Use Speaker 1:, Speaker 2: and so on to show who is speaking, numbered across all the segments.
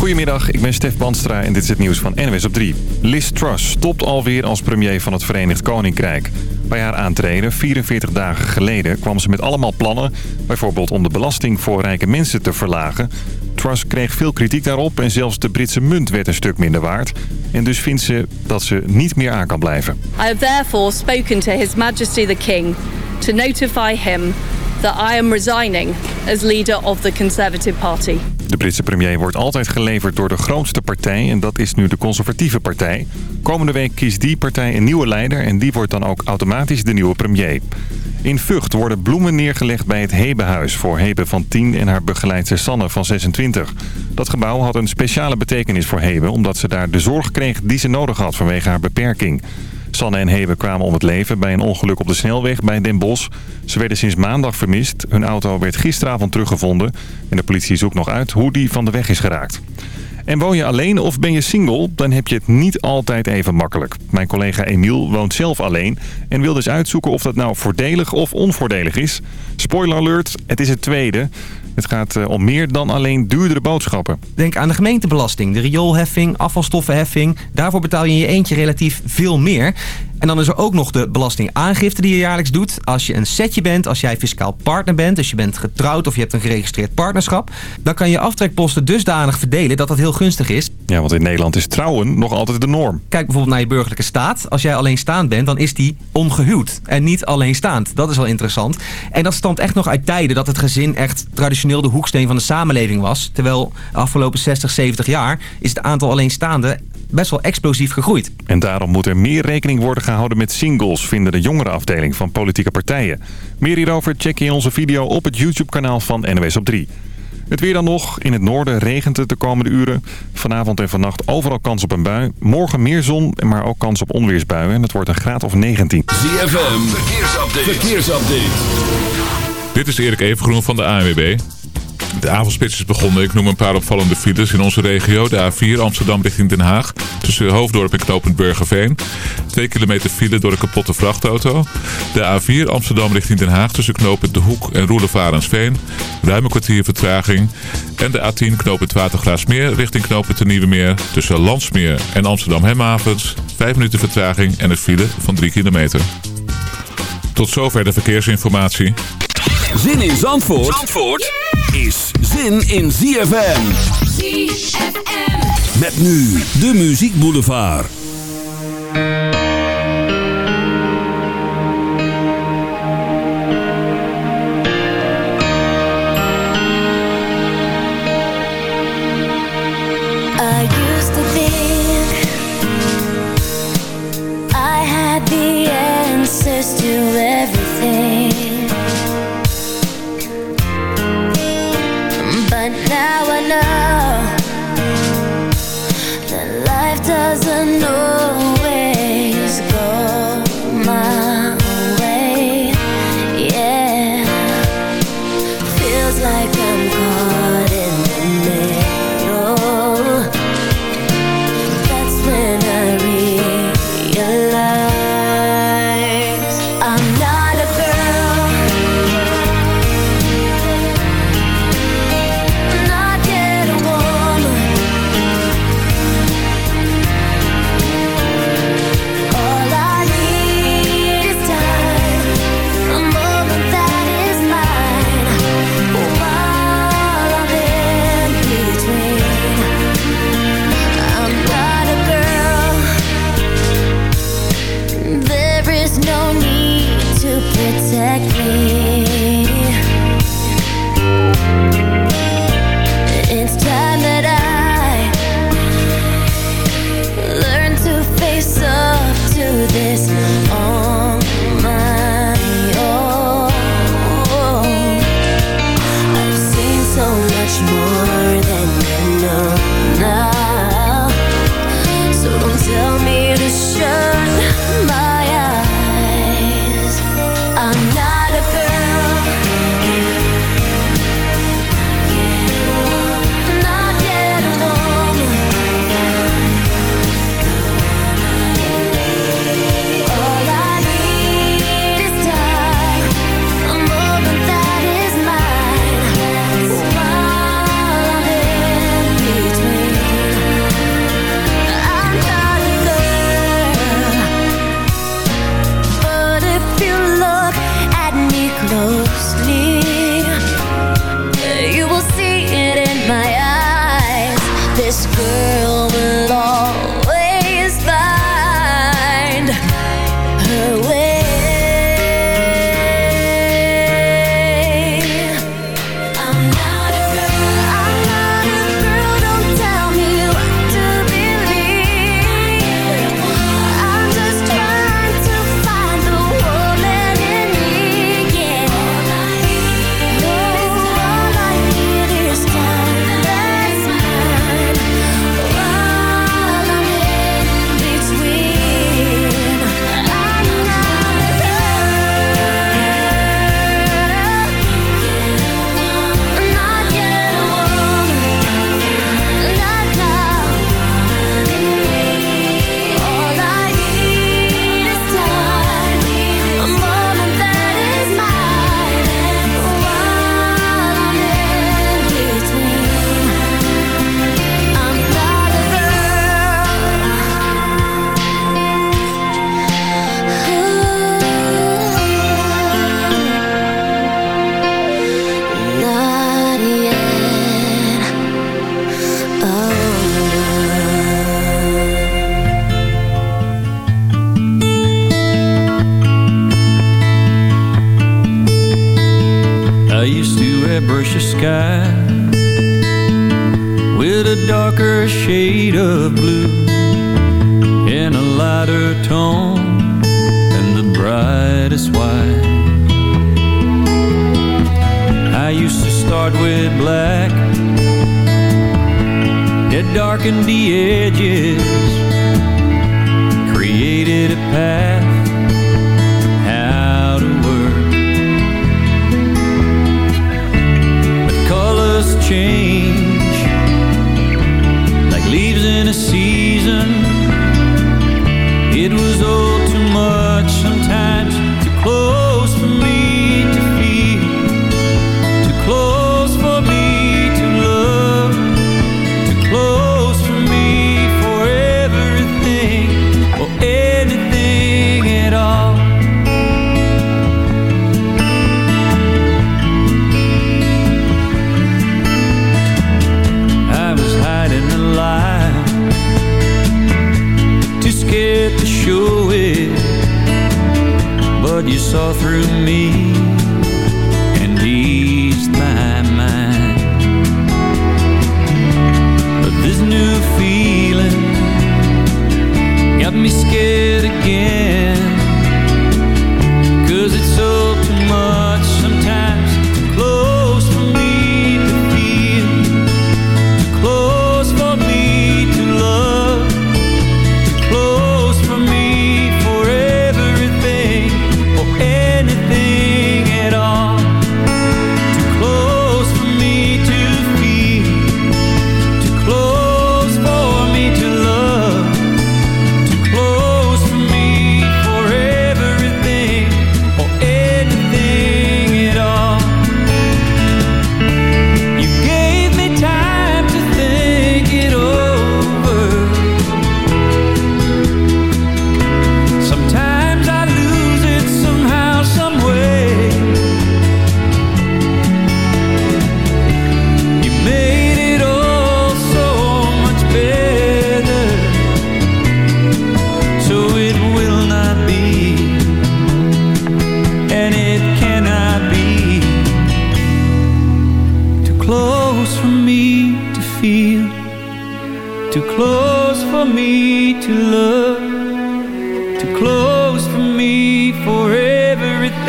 Speaker 1: Goedemiddag, ik ben Stef Banstra en dit is het nieuws van NWS op 3. Liz Truss stopt alweer als premier van het Verenigd Koninkrijk. Bij haar aantreden, 44 dagen geleden, kwam ze met allemaal plannen... bijvoorbeeld om de belasting voor rijke mensen te verlagen. Truss kreeg veel kritiek daarop en zelfs de Britse munt werd een stuk minder waard. En dus vindt ze dat ze niet meer aan kan blijven.
Speaker 2: I have therefore spoken to His Majesty the King to notify him that I am resigning as leader of the Conservative Party.
Speaker 1: De Britse premier wordt altijd geleverd door de grootste partij en dat is nu de conservatieve partij. Komende week kiest die partij een nieuwe leider en die wordt dan ook automatisch de nieuwe premier. In Vught worden bloemen neergelegd bij het Hebehuis voor Hebe van 10 en haar begeleidster Sanne van 26. Dat gebouw had een speciale betekenis voor Hebe omdat ze daar de zorg kreeg die ze nodig had vanwege haar beperking. Sanne en Hebe kwamen om het leven bij een ongeluk op de snelweg bij Den Bosch. Ze werden sinds maandag vermist. Hun auto werd gisteravond teruggevonden. En de politie zoekt nog uit hoe die van de weg is geraakt. En woon je alleen of ben je single, dan heb je het niet altijd even makkelijk. Mijn collega Emiel woont zelf alleen en wil dus uitzoeken of dat nou voordelig of onvoordelig is. Spoiler alert, het is het tweede. Het gaat eh, om meer dan alleen duurdere boodschappen.
Speaker 3: Denk aan de gemeentebelasting, de rioolheffing, afvalstoffenheffing. Daarvoor betaal je in je eentje relatief veel meer. En dan is er ook nog de belastingaangifte die je jaarlijks doet. Als je een setje bent, als jij fiscaal partner bent... dus je bent getrouwd of je hebt een geregistreerd partnerschap... dan kan je aftrekposten dusdanig verdelen dat dat heel gunstig is.
Speaker 1: Ja, want in Nederland is trouwen nog altijd de norm.
Speaker 3: Kijk bijvoorbeeld naar je burgerlijke staat. Als jij alleenstaand bent, dan is die ongehuwd en niet alleenstaand. Dat is wel interessant. En dat stamt echt nog uit tijden dat het gezin echt traditioneel de hoeksteen van de samenleving was. Terwijl de afgelopen 60, 70 jaar is het aantal alleenstaanden best wel explosief gegroeid.
Speaker 1: En daarom moet er meer rekening worden gehouden met singles, vinden de jongerenafdeling van politieke partijen. Meer hierover check je in onze video op het YouTube-kanaal van NWS op 3. Het weer dan nog. In het noorden regent het de komende uren. Vanavond en vannacht overal kans op een bui. Morgen meer zon, maar ook kans op onweersbuien. En het wordt een graad of 19.
Speaker 4: ZFM, verkeersupdate. verkeersupdate.
Speaker 5: Dit is Erik Evengroen van de ANWB. De avondspits is begonnen. Ik noem een paar opvallende files in onze regio. De A4 Amsterdam richting Den Haag. Tussen Hoofddorp en Knopend Burgerveen. 2 kilometer file door een kapotte vrachtauto. De A4 Amsterdam richting Den Haag. Tussen Knopend De Hoek en Roelevarensveen. Ruim een kwartier vertraging. En de A10 Knopend Watergraasmeer richting Knopend de Nieuwe Meer. Tussen Landsmeer en Amsterdam Hemhavens. 5 minuten vertraging en een file van 3 kilometer. Tot zover de verkeersinformatie.
Speaker 4: Zin in Zandvoort, Zandvoort is zin in ZFM.
Speaker 6: ZFM.
Speaker 4: Met nu de Muziek Boulevard.
Speaker 6: I used to think I had the answers to everything. That life doesn't
Speaker 7: know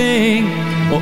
Speaker 7: everything or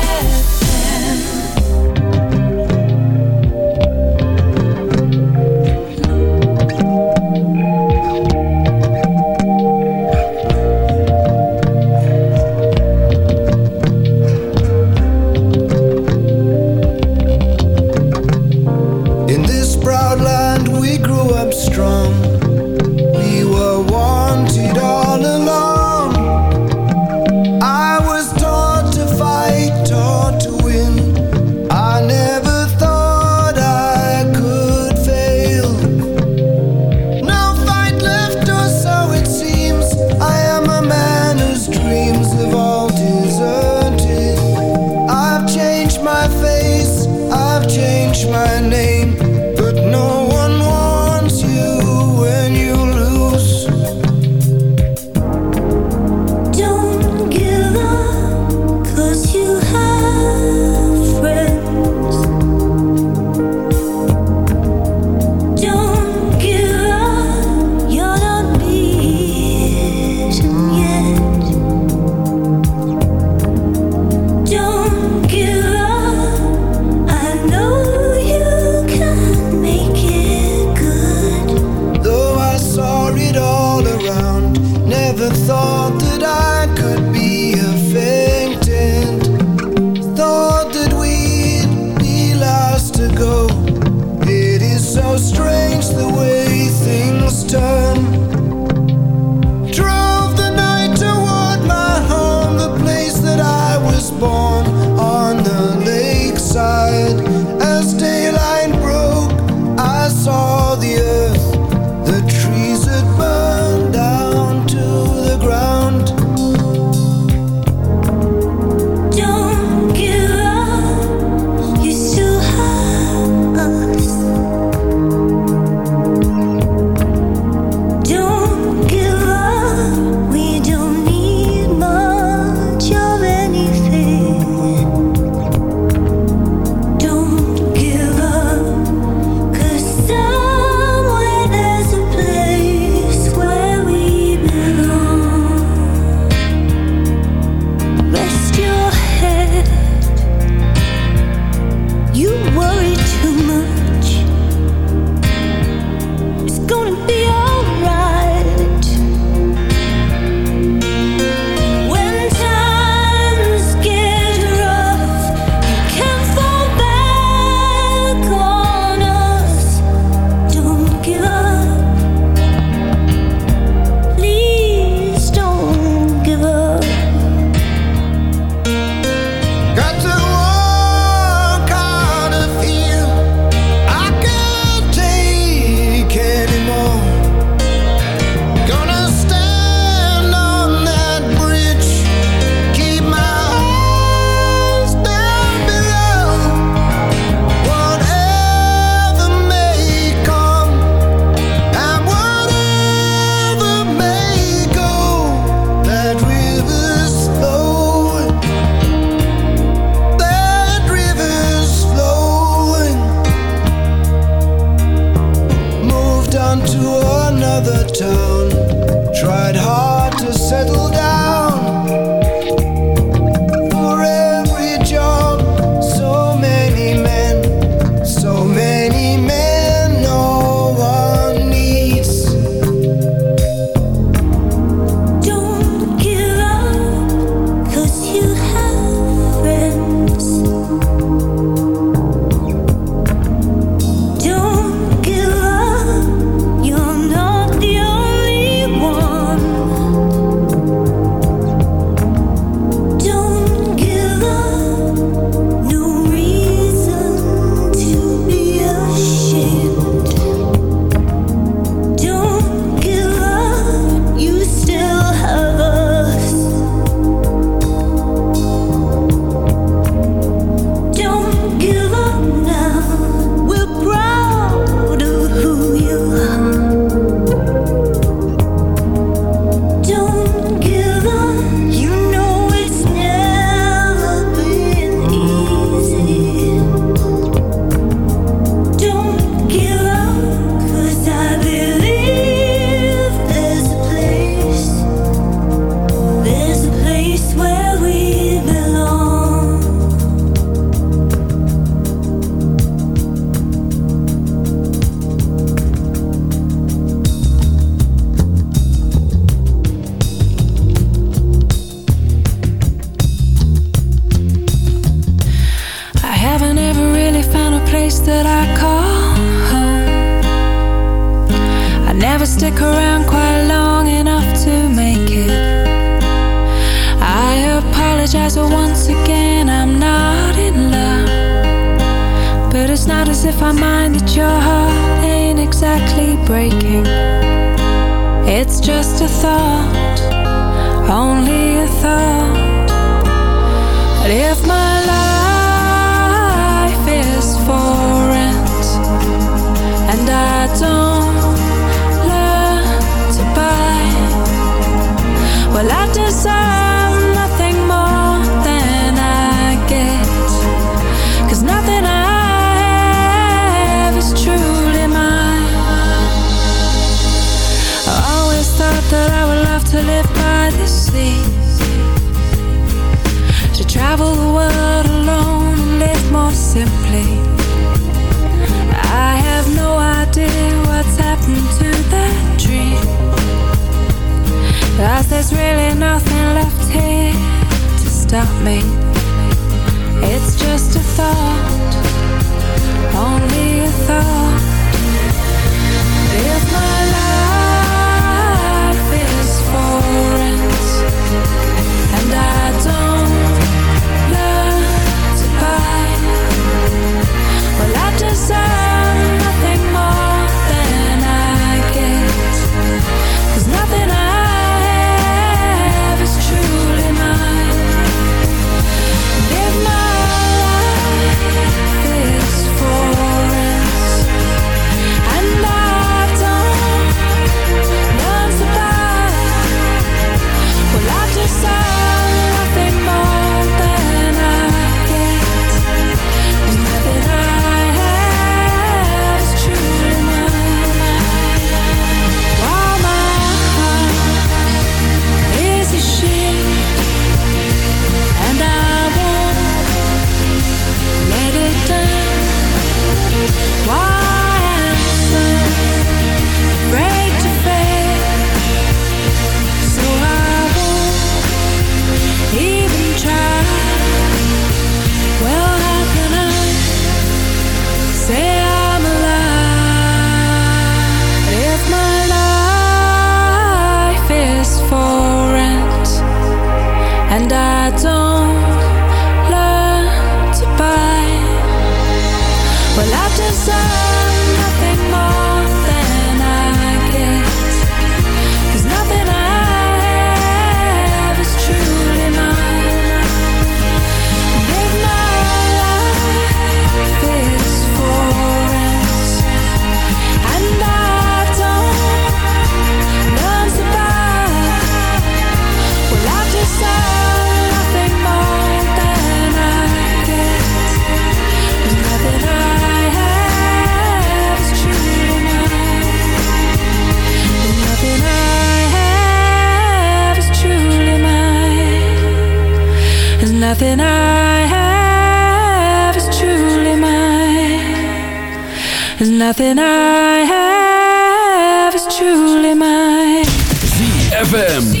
Speaker 8: There's nothing I have is truly mine.
Speaker 4: ZFM.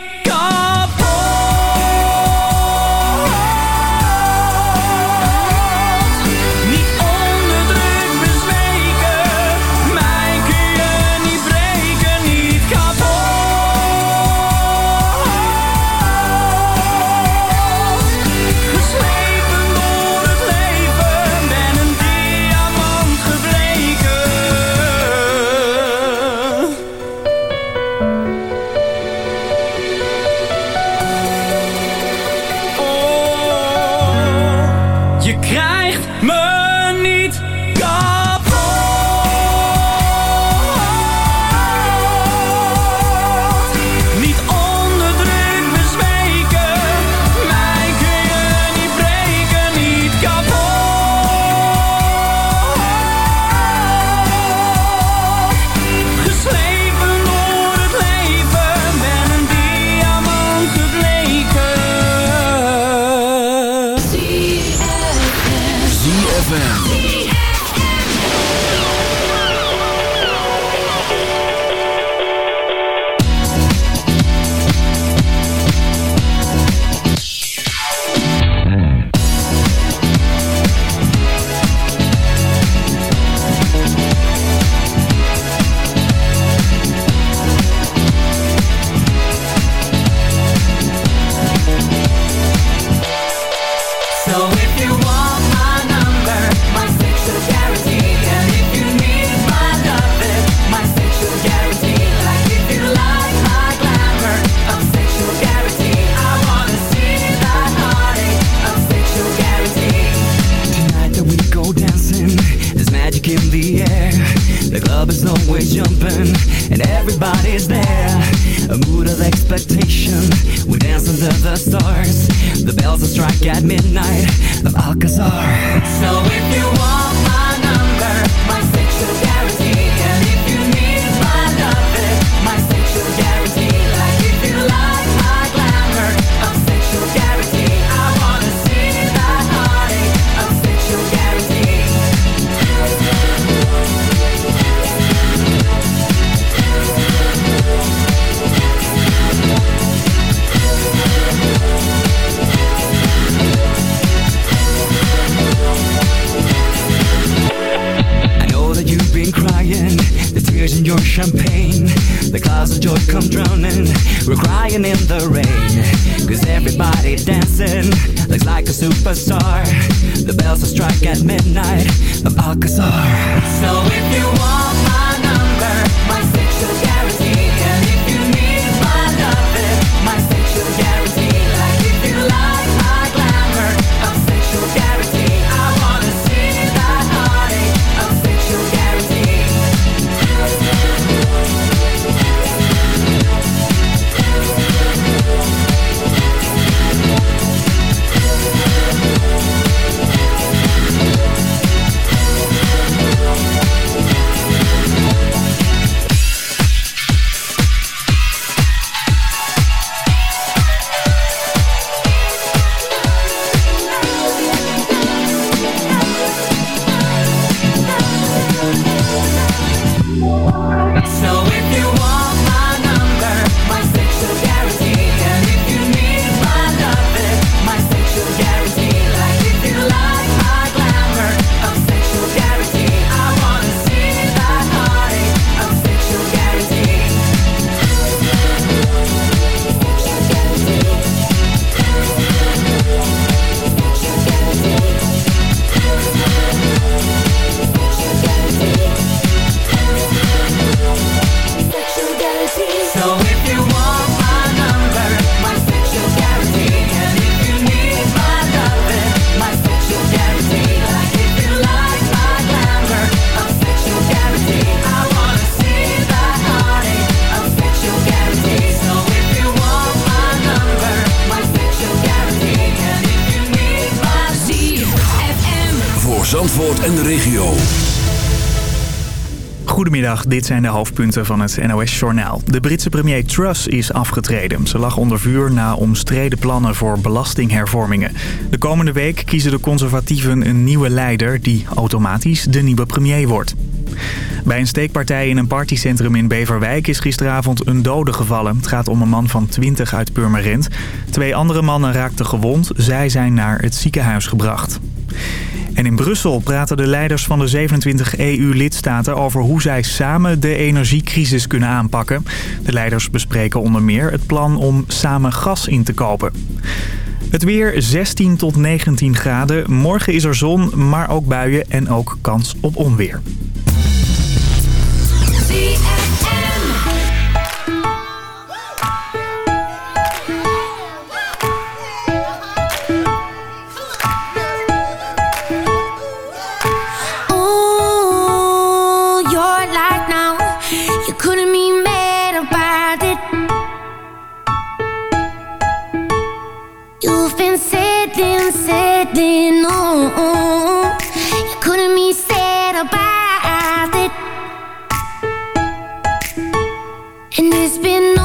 Speaker 9: facade.
Speaker 10: Goedemiddag, dit zijn de hoofdpunten van het NOS-journaal. De Britse premier Truss is afgetreden. Ze lag onder vuur na omstreden plannen voor belastinghervormingen. De komende week kiezen de conservatieven een nieuwe leider... die automatisch de nieuwe premier wordt. Bij een steekpartij in een partycentrum in Beverwijk is gisteravond een dode gevallen. Het gaat om een man van 20 uit Purmerend. Twee andere mannen raakten gewond. Zij zijn naar het ziekenhuis gebracht. En in Brussel praten de leiders van de 27 EU-lidstaten over hoe zij samen de energiecrisis kunnen aanpakken. De leiders bespreken onder meer het plan om samen gas in te kopen. Het weer 16 tot 19 graden. Morgen is er zon, maar ook buien en ook kans op onweer.
Speaker 6: been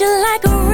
Speaker 6: you
Speaker 11: like a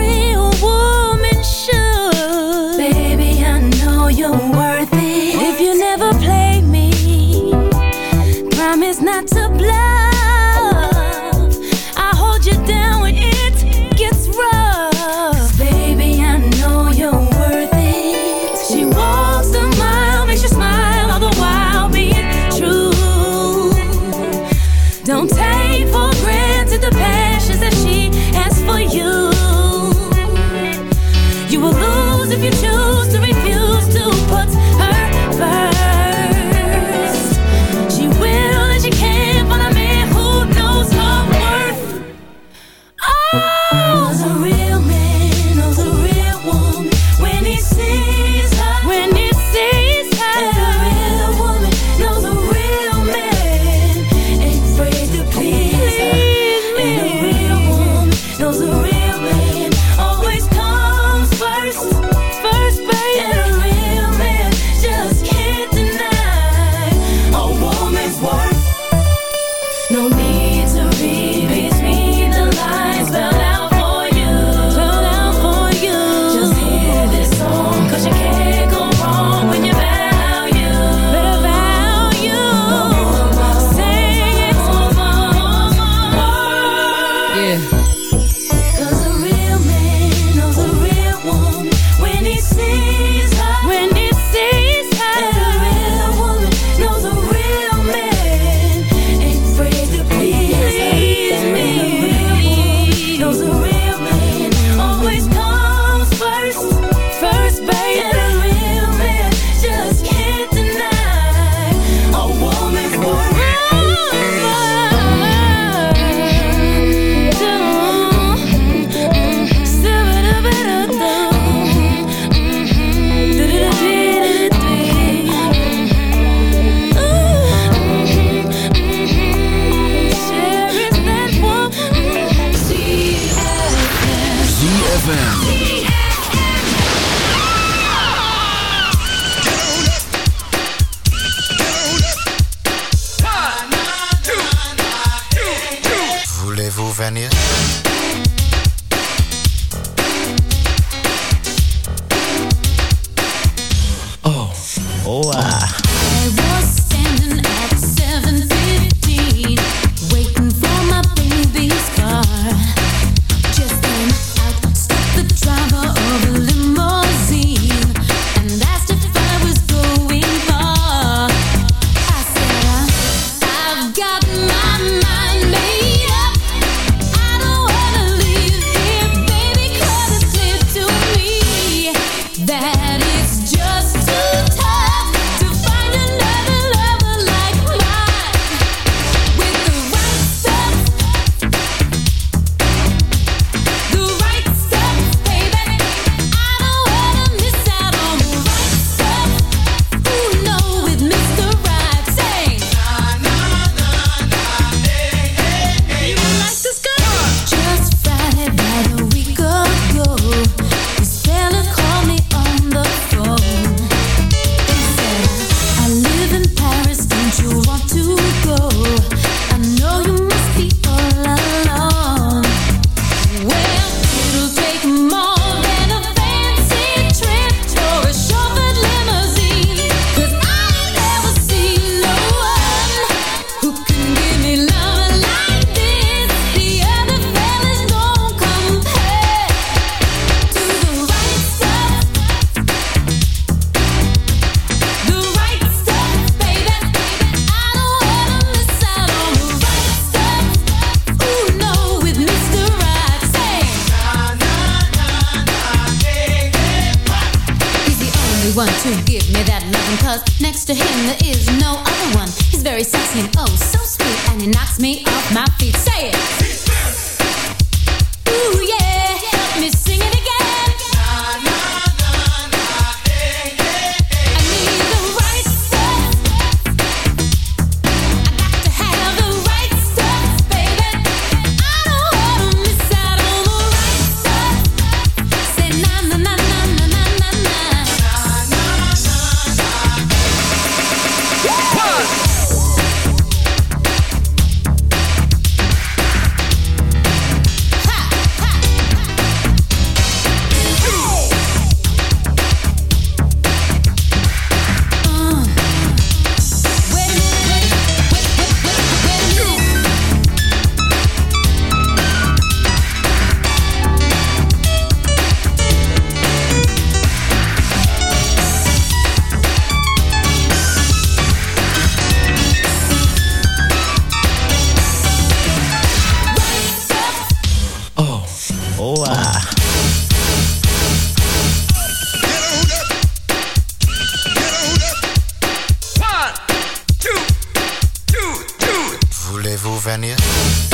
Speaker 12: Venia.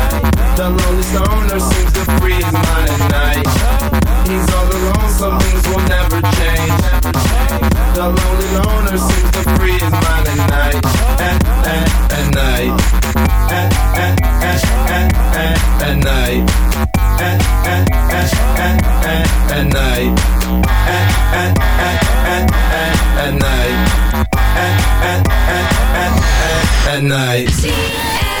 Speaker 12: The lonely stoner seems to free his mind at night. He's all alone, some things will never change. The lonely loner seems to free his mind at night. At, at, at night. At, at, at, at, at, at night. At, at, at, at, at, at night. At, at, at, at, at, at night. At, at, at, at, at, at night.